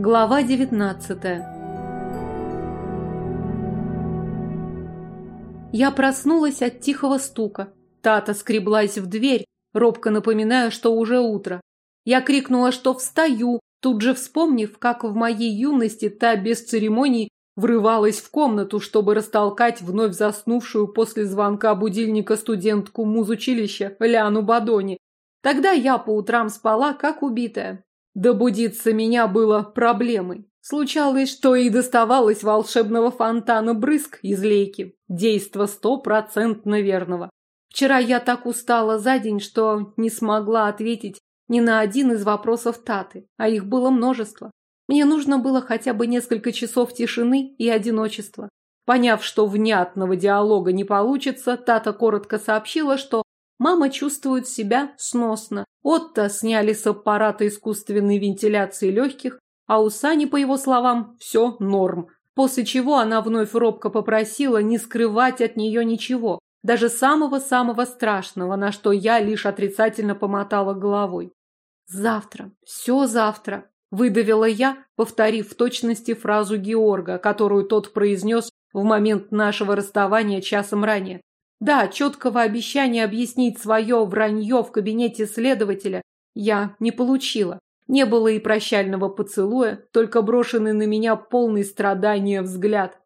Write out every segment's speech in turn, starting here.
Глава 19 Я проснулась от тихого стука. Тата скреблась в дверь, робко напоминая, что уже утро. Я крикнула, что встаю, тут же вспомнив, как в моей юности та без церемоний врывалась в комнату, чтобы растолкать вновь заснувшую после звонка будильника студентку музучилища Ляну Бадони. Тогда я по утрам спала, как убитая. Добудиться меня было проблемой. Случалось, что и доставалось волшебного фонтана брызг из лейки. Действо стопроцентно верного. Вчера я так устала за день, что не смогла ответить ни на один из вопросов Таты, а их было множество. Мне нужно было хотя бы несколько часов тишины и одиночества. Поняв, что внятного диалога не получится, Тата коротко сообщила, что Мама чувствует себя сносно. Отто сняли с аппарата искусственной вентиляции легких, а у Сани, по его словам, все норм. После чего она вновь робко попросила не скрывать от нее ничего, даже самого-самого страшного, на что я лишь отрицательно помотала головой. «Завтра, все завтра», – выдавила я, повторив в точности фразу Георга, которую тот произнес в момент нашего расставания часом ранее. Да, четкого обещания объяснить свое вранье в кабинете следователя я не получила. Не было и прощального поцелуя, только брошенный на меня полный страдания взгляд.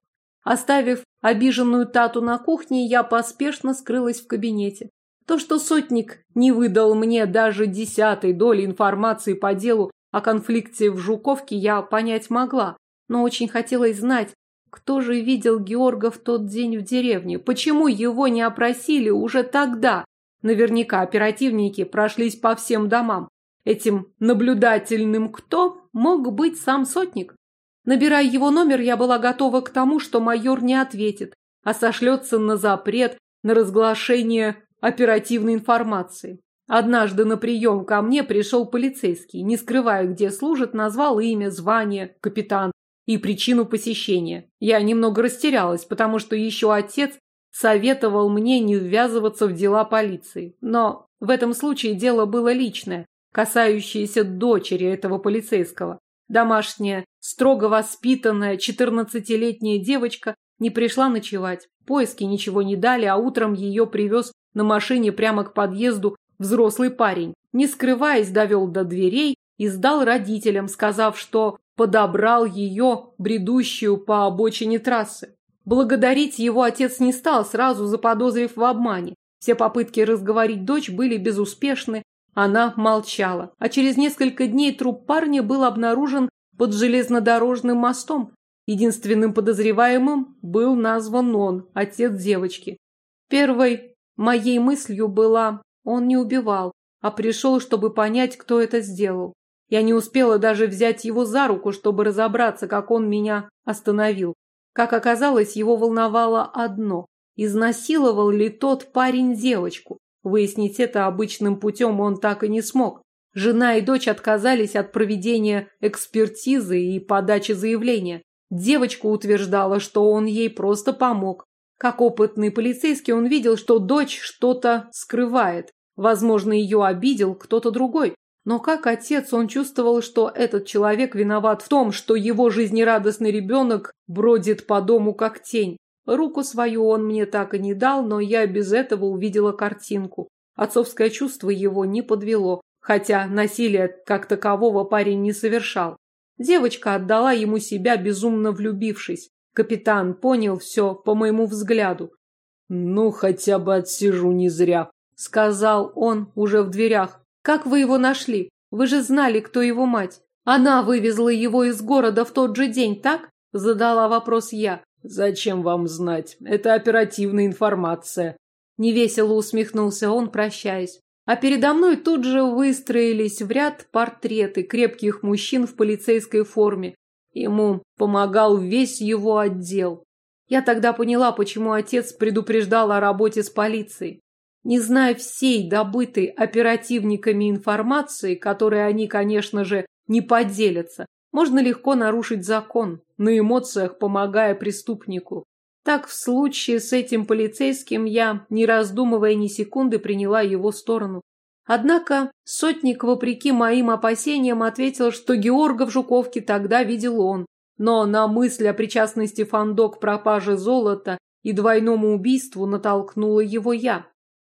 Оставив обиженную тату на кухне, я поспешно скрылась в кабинете. То, что сотник не выдал мне даже десятой доли информации по делу о конфликте в Жуковке, я понять могла, но очень хотелось знать, кто же видел Георга в тот день в деревне? Почему его не опросили уже тогда? Наверняка оперативники прошлись по всем домам. Этим наблюдательным кто мог быть сам сотник? Набирая его номер, я была готова к тому, что майор не ответит, а сошлется на запрет на разглашение оперативной информации. Однажды на прием ко мне пришел полицейский, не скрывая, где служит, назвал имя, звание, капитан и причину посещения. Я немного растерялась, потому что еще отец советовал мне не ввязываться в дела полиции. Но в этом случае дело было личное, касающееся дочери этого полицейского. Домашняя, строго воспитанная, 14-летняя девочка не пришла ночевать. Поиски ничего не дали, а утром ее привез на машине прямо к подъезду взрослый парень. Не скрываясь, довел до дверей и сдал родителям, сказав, что подобрал ее, бредущую по обочине трассы. Благодарить его отец не стал, сразу заподозрив в обмане. Все попытки разговорить дочь были безуспешны, она молчала. А через несколько дней труп парня был обнаружен под железнодорожным мостом. Единственным подозреваемым был назван он, отец девочки. Первой моей мыслью была, он не убивал, а пришел, чтобы понять, кто это сделал. Я не успела даже взять его за руку, чтобы разобраться, как он меня остановил. Как оказалось, его волновало одно – изнасиловал ли тот парень девочку. Выяснить это обычным путем он так и не смог. Жена и дочь отказались от проведения экспертизы и подачи заявления. Девочка утверждала, что он ей просто помог. Как опытный полицейский он видел, что дочь что-то скрывает. Возможно, ее обидел кто-то другой. Но как отец он чувствовал, что этот человек виноват в том, что его жизнерадостный ребенок бродит по дому как тень. Руку свою он мне так и не дал, но я без этого увидела картинку. Отцовское чувство его не подвело, хотя насилия как такового парень не совершал. Девочка отдала ему себя, безумно влюбившись. Капитан понял все по моему взгляду. «Ну, хотя бы отсижу не зря», — сказал он уже в дверях. Как вы его нашли? Вы же знали, кто его мать. Она вывезла его из города в тот же день, так? Задала вопрос я. Зачем вам знать? Это оперативная информация. Невесело усмехнулся он, прощаясь. А передо мной тут же выстроились в ряд портреты крепких мужчин в полицейской форме. Ему помогал весь его отдел. Я тогда поняла, почему отец предупреждал о работе с полицией. Не зная всей добытой оперативниками информации, которой они, конечно же, не поделятся, можно легко нарушить закон, на эмоциях помогая преступнику. Так в случае с этим полицейским я, не раздумывая ни секунды, приняла его сторону. Однако сотник, вопреки моим опасениям, ответил, что Георга в Жуковке тогда видел он. Но на мысль о причастности Фандо к пропаже золота и двойному убийству натолкнула его я.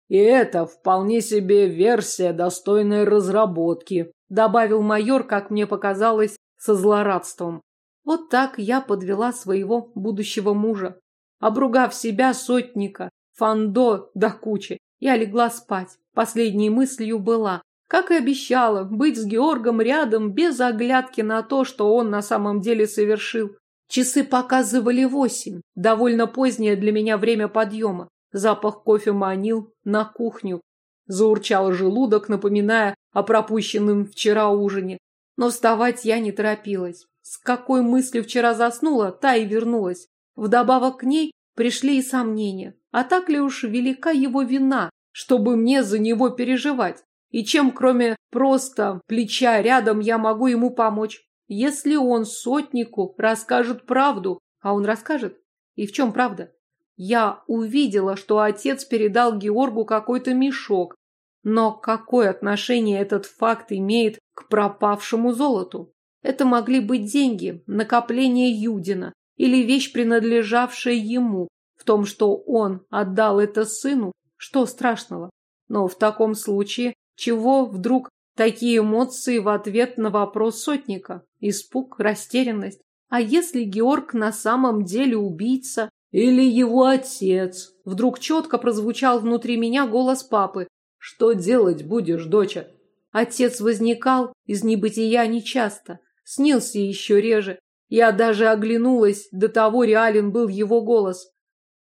«И это вполне себе версия, достойной разработки», добавил майор, как мне показалось, со злорадством. Вот так я подвела своего будущего мужа. Обругав себя, сотника, Фандо до кучи, я легла спать. Последней мыслью была, как и обещала, быть с Георгом рядом без оглядки на то, что он на самом деле совершил. Часы показывали восемь, довольно позднее для меня время подъема. Запах кофе манил на кухню. Заурчал желудок, напоминая о пропущенном вчера ужине. Но вставать я не торопилась. С какой мыслью вчера заснула, та и вернулась. Вдобавок к ней пришли и сомнения. А так ли уж велика его вина, чтобы мне за него переживать? И чем, кроме просто плеча рядом, я могу ему помочь? Если он сотнику расскажет правду, а он расскажет? И в чем правда? Я увидела, что отец передал Георгу какой-то мешок. Но какое отношение этот факт имеет к пропавшему золоту? Это могли быть деньги, накопление Юдина или вещь, принадлежавшая ему. В том, что он отдал это сыну, что страшного? Но в таком случае, чего вдруг такие эмоции в ответ на вопрос сотника? Испуг, растерянность. А если Георг на самом деле убийца? Или его отец? Вдруг четко прозвучал внутри меня голос папы. Что делать будешь, доча? Отец возникал из небытия нечасто, снился еще реже. Я даже оглянулась, до того реален был его голос.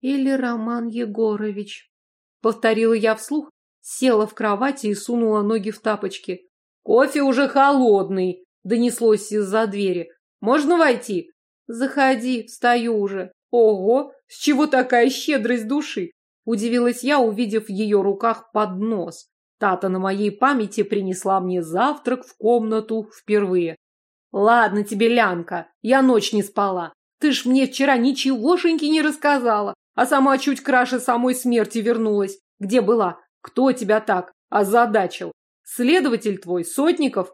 Или Роман Егорович. Повторила я вслух, села в кровати и сунула ноги в тапочки. «Кофе уже холодный!» – донеслось из-за двери. «Можно войти?» «Заходи, встаю уже». «Ого! С чего такая щедрость души?» Удивилась я, увидев в ее руках поднос. Тата на моей памяти принесла мне завтрак в комнату впервые. «Ладно тебе, Лянка, я ночь не спала. Ты ж мне вчера ничегошеньки не рассказала, а сама чуть краше самой смерти вернулась. Где была? Кто тебя так озадачил? Следователь твой, Сотников?»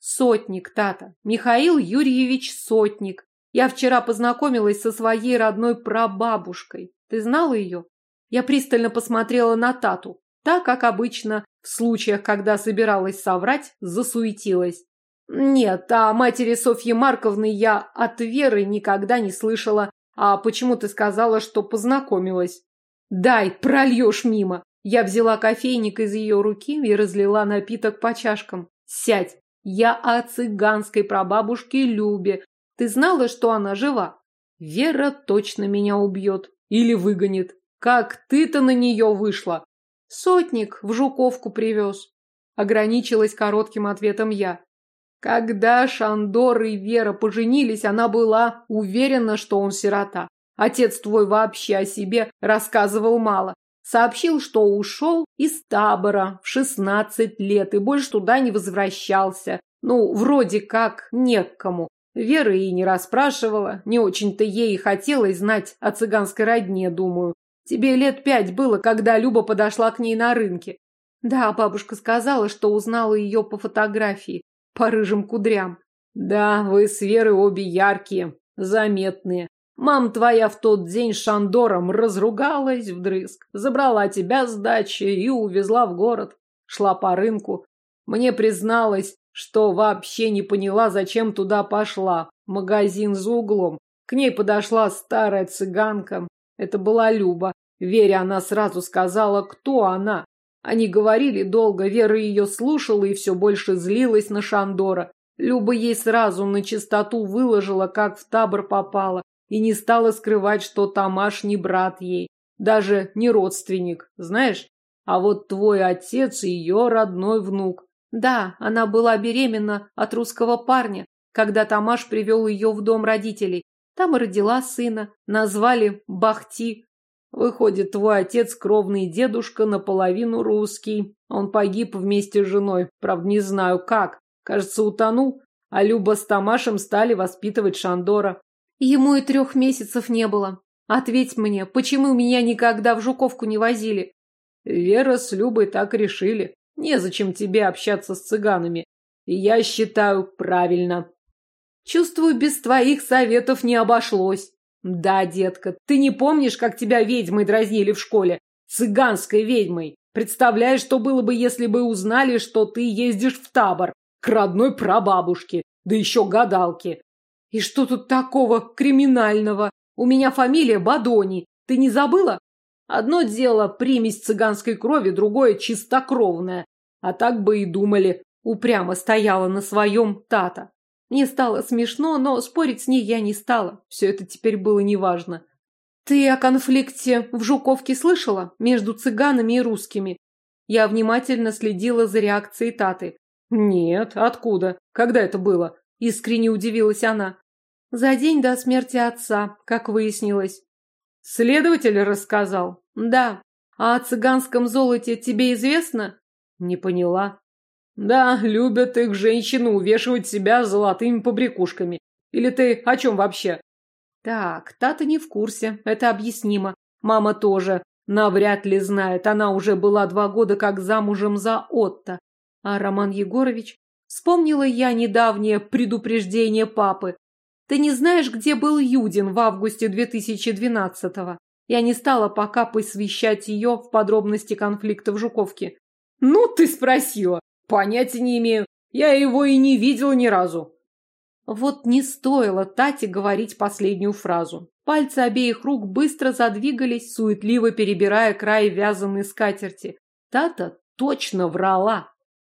«Сотник, Тата. Михаил Юрьевич Сотник. Я вчера познакомилась со своей родной прабабушкой. Ты знала ее?» Я пристально посмотрела на Тату. Так, как обычно, в случаях, когда собиралась соврать, засуетилась. Нет, о матери Софьи Марковны я от Веры никогда не слышала. А почему ты сказала, что познакомилась? Дай, прольешь мимо. Я взяла кофейник из ее руки и разлила напиток по чашкам. Сядь. Я о цыганской прабабушке Любе. Ты знала, что она жива? Вера точно меня убьет. Или выгонит. Как ты-то на нее вышла? Сотник в Жуковку привез. Ограничилась коротким ответом я. Когда Шандор и Вера поженились, она была уверена, что он сирота. Отец твой вообще о себе рассказывал мало. Сообщил, что ушел из табора в шестнадцать лет и больше туда не возвращался. Ну, вроде как не к кому. Вера и не расспрашивала, не очень-то ей хотелось знать о цыганской родне, думаю. Тебе лет пять было, когда Люба подошла к ней на рынке. Да, бабушка сказала, что узнала ее по фотографии, по рыжим кудрям. Да, вы с Верой обе яркие, заметные. Мам твоя в тот день с Шандором разругалась вдрызг, забрала тебя с дачи и увезла в город. Шла по рынку. Мне призналась, что вообще не поняла, зачем туда пошла. Магазин за углом. К ней подошла старая цыганка. Это была Люба. Вере она сразу сказала, кто она. Они говорили долго, Вера ее слушала и все больше злилась на Шандора. Люба ей сразу на чистоту выложила, как в табор попала, и не стала скрывать, что Тамаш не брат ей, даже не родственник, знаешь? А вот твой отец ее родной внук. Да, она была беременна от русского парня, когда Тамаш привел ее в дом родителей. Там и родила сына, назвали Бахти, Выходит, твой отец кровный дедушка наполовину русский. Он погиб вместе с женой. Правда, не знаю как. Кажется, утонул. А Люба с Тамашем стали воспитывать Шандора. Ему и трех месяцев не было. Ответь мне, почему меня никогда в Жуковку не возили? Вера с Любой так решили. Незачем тебе общаться с цыганами. И я считаю правильно. Чувствую, без твоих советов не обошлось. Да, детка, ты не помнишь, как тебя ведьмой дразнили в школе? Цыганской ведьмой. Представляешь, что было бы, если бы узнали, что ты ездишь в табор к родной прабабушке, да еще гадалке. И что тут такого криминального? У меня фамилия Бадони. Ты не забыла? Одно дело примесь цыганской крови, другое чистокровное. А так бы и думали. Упрямо стояла на своем Тата. Мне стало смешно, но спорить с ней я не стала. Все это теперь было неважно. Ты о конфликте в Жуковке слышала? Между цыганами и русскими. Я внимательно следила за реакцией Таты. Нет, откуда? Когда это было? Искренне удивилась она. За день до смерти отца, как выяснилось. Следователь рассказал? Да. А о цыганском золоте тебе известно? Не поняла. Да, любят их женщины увешивать себя золотыми побрякушками. Или ты о чем вообще? Так, Тата не в курсе, это объяснимо. Мама тоже навряд ли знает, она уже была два года как замужем за Отто. А Роман Егорович? Вспомнила я недавнее предупреждение папы. Ты не знаешь, где был Юдин в августе 2012-го? Я не стала пока посвящать ее в подробности конфликта в Жуковке. Ну, ты спросила. Понятия не имею. Я его и не видела ни разу. Вот не стоило Тате говорить последнюю фразу. Пальцы обеих рук быстро задвигались, суетливо перебирая край вязаной скатерти. Тата точно врала.